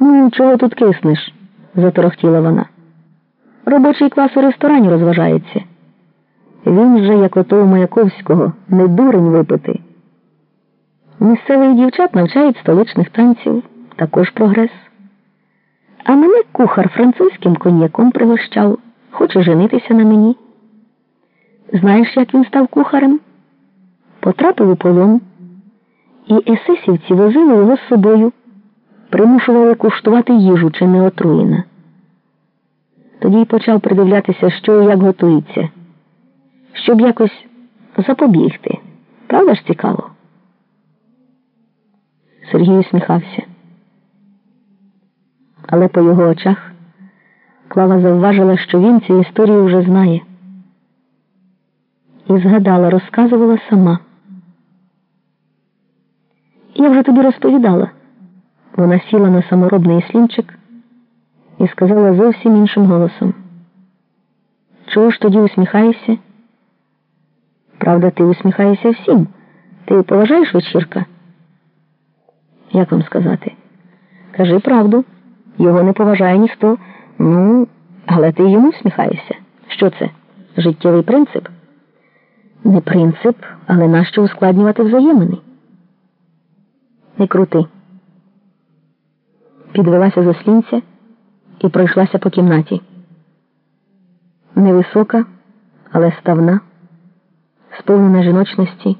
Ну, чого тут киснеш? заторохтіла вона. Робочий клас у ресторані розважається. Він же, як ото у Маяковського, не дурень випити. Місцевих дівчат навчають столичних танців, також прогрес. А мене кухар французьким коньяком пригощав, хоче женитися на мені. Знаєш, як він став кухарем? Потрапив у полон, і есесівці возили його з собою, примушували куштувати їжу чи не отруєна. Тоді й почав придивлятися, що і як готується, щоб якось запобігти. Правда ж цікаво? Сергій усміхався. Але по його очах Клава завважила, що він цю історію вже знає. І згадала, розказувала сама. Я вже тобі розповідала. Вона сіла на саморобний слінчик і сказала зовсім іншим голосом. Чого ж тоді усміхаєшся? Правда, ти усміхаєшся всім. Ти поважаєш вечірка? Як вам сказати? Кажи правду. Його не поважає ніхто. Ну, але ти йому всміхаєшся. Що це? Життєвий принцип? Не принцип, але нащо ускладнювати взаємини? Не крути. Підвелася з ослінця і пройшлася по кімнаті. Невисока, але ставна, сповнена жіночності,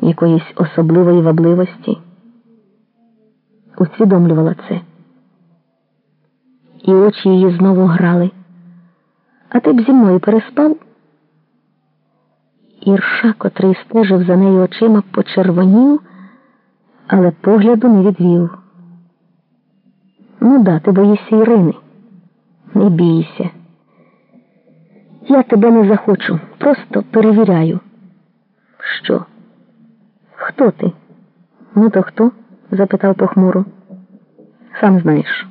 якоїсь особливої вабливості. Усвідомлювала це. І очі її знову грали. А ти б зі мною переспав? Ірша, котрий стежив за нею очима, почервонів, але погляду не відвів. Ну да, ти боїшся Ірини. Не бійся. Я тебе не захочу, просто перевіряю. Що? Хто ти? Ну, то хто? запитав похмуро. Сам знаєш.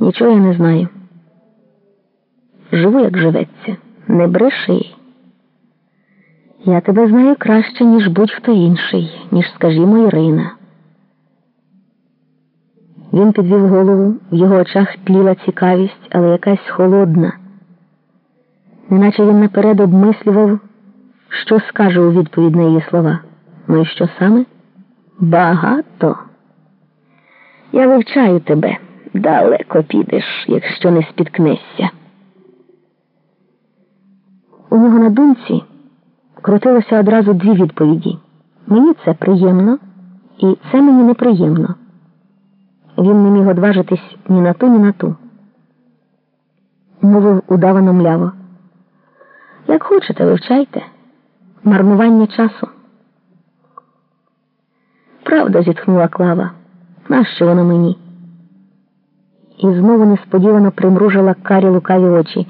Нічого я не знаю. Живу, як живеться, не бреши. Я тебе знаю краще, ніж будь-хто інший, ніж, скажімо, Ірина. Він підвів голову, в його очах тліла цікавість, але якась холодна, неначе він наперед обмислював, що скаже у відповідь на її слова. Ну і що саме? Багато. Я вивчаю тебе. Далеко підеш, якщо не спіткнешся. У нього на думці крутилося одразу дві відповіді. Мені це приємно, і це мені неприємно. Він не міг одважитись ні на ту, ні на ту. Мовив удавано мляво. Як хочете, вивчайте. Марнування часу. Правда, зітхнула Клава. Нащо воно мені? І знову несподівано примружила карі лукаві очі.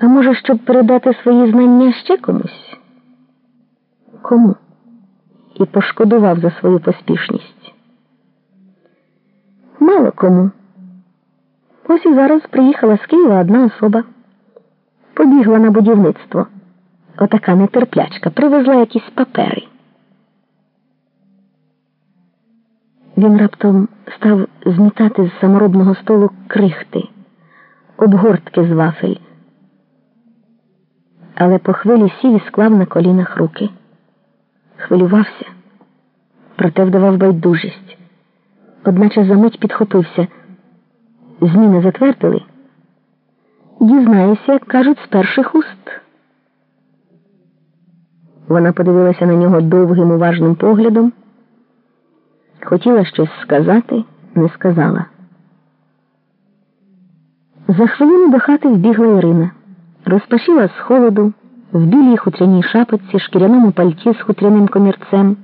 А може, щоб передати свої знання ще комусь? Кому? І пошкодував за свою поспішність. Мало кому. Ось і зараз приїхала з Києва одна особа. Побігла на будівництво. Отака нетерплячка, привезла якісь папери. Він раптом став змітати з саморобного столу крихти, обгортки з вафель. Але по хвилі сів і склав на колінах руки. Хвилювався, проте вдавав байдужість. Одначе за мить підхопився. Зміни затвердили. Дізнаюся, як кажуть, з перших уст. Вона подивилася на нього довгим уважним поглядом. Хотіла щось сказати, не сказала. За хвилину до хати вбігла Ірина, розпашіла з холоду, в білій хутряній шапочці, шкіряному пальті з хутряним комірцем,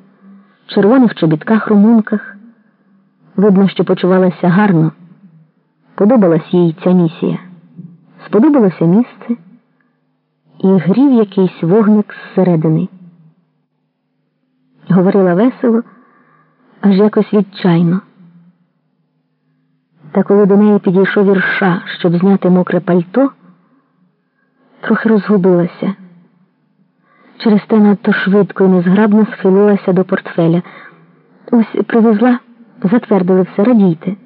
червоних чобітках румунках. Видно, що почувалася гарно. Подобалась їй ця місія. Сподобалося місце і грів якийсь вогник зсередини. Говорила весело аж якось відчайно. Та коли до неї підійшов вірша, щоб зняти мокре пальто, трохи розгубилася. Через те надто швидко і незграбно схилилася до портфеля. Ось привезла. Затвердили все, радійте.